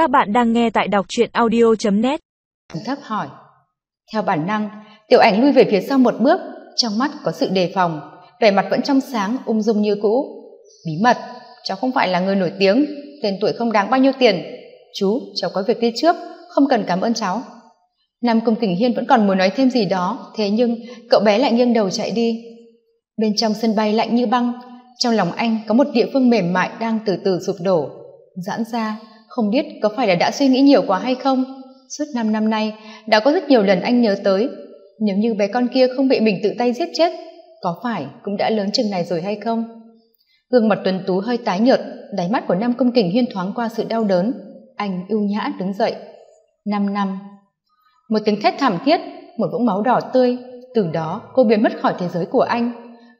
Các bạn đang nghe tại đọc truyện audio.net Thấp hỏi Theo bản năng, tiểu ảnh lui về phía sau một bước Trong mắt có sự đề phòng Vẻ mặt vẫn trong sáng, ung dung như cũ. Bí mật, cháu không phải là người nổi tiếng Tên tuổi không đáng bao nhiêu tiền. Chú, cháu có việc đi trước Không cần cảm ơn cháu. Nam Công Kình Hiên vẫn còn muốn nói thêm gì đó Thế nhưng cậu bé lại nghiêng đầu chạy đi. Bên trong sân bay lạnh như băng Trong lòng anh có một địa phương mềm mại đang từ từ sụp đổ. Giãn ra không biết có phải là đã suy nghĩ nhiều quá hay không? Suốt năm năm nay, đã có rất nhiều lần anh nhớ tới. Nếu như bé con kia không bị mình tự tay giết chết, có phải cũng đã lớn chừng này rồi hay không? Gương mặt tuấn tú hơi tái nhợt, đáy mắt của nam công kình hiên thoáng qua sự đau đớn. Anh ưu nhã đứng dậy. Năm năm. Một tiếng thét thảm thiết, một vũng máu đỏ tươi. Từ đó, cô biến mất khỏi thế giới của anh.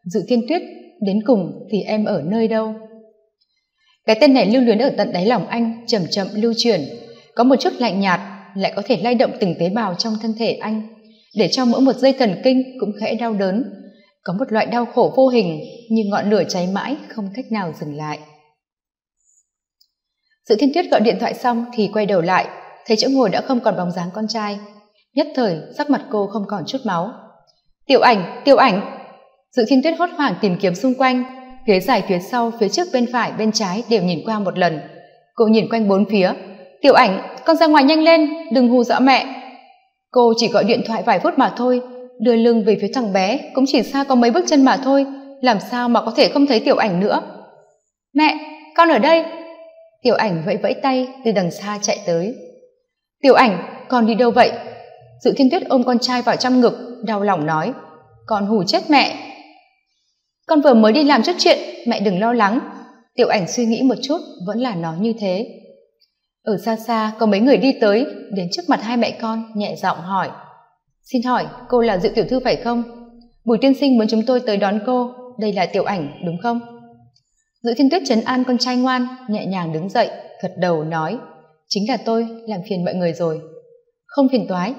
Dự thiên tuyết, đến cùng thì em ở nơi đâu? Cái tên này lưu luyến ở tận đáy lòng anh, chậm chậm lưu chuyển có một chút lạnh nhạt, lại có thể lay động từng tế bào trong thân thể anh. Để cho mỗi một dây thần kinh cũng khẽ đau đớn. Có một loại đau khổ vô hình như ngọn lửa cháy mãi không cách nào dừng lại. Sự thiên tuyết gọi điện thoại xong thì quay đầu lại, thấy chỗ ngồi đã không còn bóng dáng con trai. Nhất thời, sắc mặt cô không còn chút máu. Tiểu ảnh tiểu ảnh! Dự thiên tuyết hốt hoảng tìm kiếm xung quanh ghế dài phía sau, phía trước bên phải, bên trái đều nhìn qua một lần. Cô nhìn quanh bốn phía. Tiểu ảnh, con ra ngoài nhanh lên, đừng hù dọa mẹ. Cô chỉ gọi điện thoại vài phút mà thôi, đưa lưng về phía thằng bé, cũng chỉ xa có mấy bước chân mà thôi, làm sao mà có thể không thấy tiểu ảnh nữa. Mẹ, con ở đây. Tiểu ảnh vẫy vẫy tay, từ đằng xa chạy tới. Tiểu ảnh, con đi đâu vậy? Dự thiên tuyết ôm con trai vào trong ngực, đau lòng nói. Con hù chết mẹ con vừa mới đi làm chút chuyện, mẹ đừng lo lắng. Tiểu ảnh suy nghĩ một chút, vẫn là nói như thế. Ở xa xa, có mấy người đi tới, đến trước mặt hai mẹ con, nhẹ giọng hỏi. Xin hỏi, cô là dự tiểu thư phải không? Bùi tiên sinh muốn chúng tôi tới đón cô, đây là tiểu ảnh, đúng không? Dự thiên tuyết trấn an con trai ngoan, nhẹ nhàng đứng dậy, gật đầu nói. Chính là tôi, làm phiền mọi người rồi. Không phiền toái.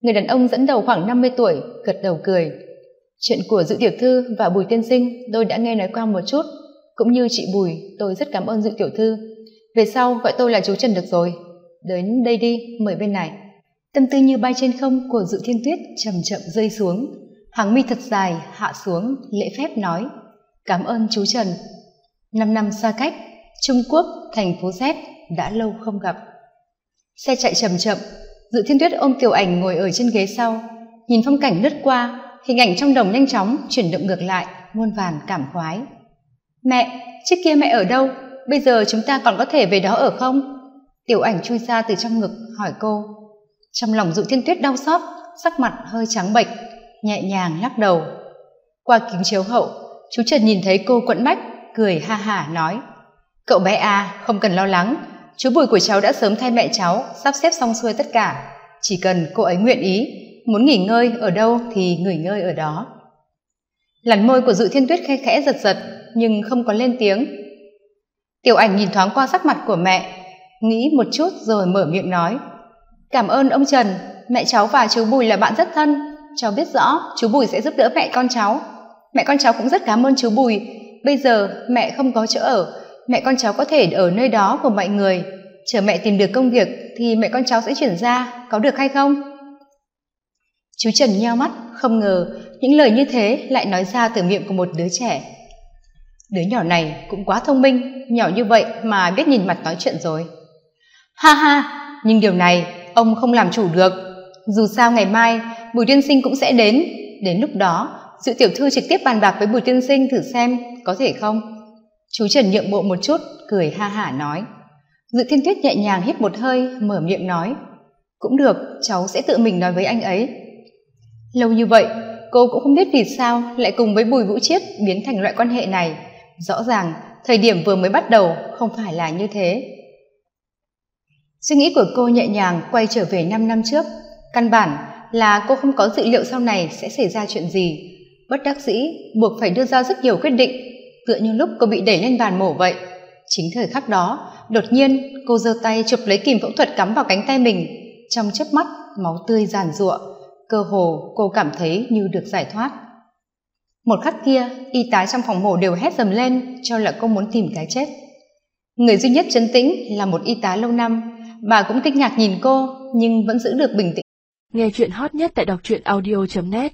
Người đàn ông dẫn đầu khoảng năm mươi tuổi, gật đầu cười chuyện của dự tiểu thư và bùi tiên sinh, tôi đã nghe nói qua một chút. Cũng như chị bùi, tôi rất cảm ơn dự tiểu thư. Về sau, gọi tôi là chú trần được rồi. Đến đây đi, mời bên này. Tâm tư như bay trên không của dự thiên tuyết chậm chậm rơi xuống. Hàng mi thật dài hạ xuống, lễ phép nói, cảm ơn chú trần. Năm năm xa cách, trung quốc, thành phố z đã lâu không gặp. Xe chạy chậm chậm. Dự thiên tuyết ôm tiểu ảnh ngồi ở trên ghế sau, nhìn phong cảnh lướt qua hình ảnh trong đồng nhanh chóng chuyển động ngược lại, muôn vàn cảm khoái. Mẹ trước kia mẹ ở đâu? Bây giờ chúng ta còn có thể về đó ở không? Tiểu ảnh chui ra từ trong ngực, hỏi cô. Trong lòng dụ thiên tuyết đau xót, sắc mặt hơi trắng bệch, nhẹ nhàng lắc đầu. Qua kính chiếu hậu, chú trần nhìn thấy cô quẫn bách, cười ha hả nói. Cậu bé a, không cần lo lắng, chú bùi của cháu đã sớm thay mẹ cháu, sắp xếp xong xuôi tất cả. Chỉ cần cô ấy nguyện ý muốn nghỉ ngơi ở đâu thì nghỉ ngơi ở đó. Làn môi của dự thiên tuyết khe khẽ giật giật, nhưng không có lên tiếng. Tiểu ảnh nhìn thoáng qua sắc mặt của mẹ, nghĩ một chút rồi mở miệng nói, cảm ơn ông trần, mẹ cháu và chú bùi là bạn rất thân. Cháu biết rõ chú bùi sẽ giúp đỡ mẹ con cháu. Mẹ con cháu cũng rất cảm ơn chú bùi. Bây giờ mẹ không có chỗ ở, mẹ con cháu có thể ở nơi đó của mọi người. Chờ mẹ tìm được công việc thì mẹ con cháu sẽ chuyển ra, có được hay không? Chú trần nheo mắt, không ngờ những lời như thế lại nói ra từ miệng của một đứa trẻ. Đứa nhỏ này cũng quá thông minh, nhỏ như vậy mà biết nhìn mặt nói chuyện rồi. Ha ha, nhưng điều này ông không làm chủ được. Dù sao ngày mai bùi tiên sinh cũng sẽ đến. Đến lúc đó dự tiểu thư trực tiếp bàn bạc với bùi tiên sinh thử xem có thể không? Chú trần nhượng bộ một chút, cười ha hả nói. Dự thiên tuyết nhẹ nhàng hít một hơi, mở miệng nói. Cũng được, cháu sẽ tự mình nói với anh ấy lâu như vậy, cô cũng không biết vì sao lại cùng với bùi vũ chiết biến thành loại quan hệ này. Rõ ràng, thời điểm vừa mới bắt đầu không phải là như thế. Suy nghĩ của cô nhẹ nhàng quay trở về năm năm trước. Căn bản là cô không có dự liệu sau này sẽ xảy ra chuyện gì. Bất đắc dĩ, buộc phải đưa ra rất nhiều quyết định, tựa như lúc cô bị đẩy lên bàn mổ vậy. Chính thời khắc đó, đột nhiên, cô giơ tay chụp lấy kìm phẫu thuật cắm vào cánh tay mình. Trong chớp mắt, máu tươi giàn giụa cơ hồ cô cảm thấy như được giải thoát. Một khắc kia, y tá trong phòng mổ đều hét dầm lên cho là cô muốn tìm cái chết. Người duy nhất chấn tĩnh là một y tá lâu năm. Bà cũng kinh ngạc nhìn cô, nhưng vẫn giữ được bình tĩnh. Nghe chuyện hot nhất tại đọc truyện audio net.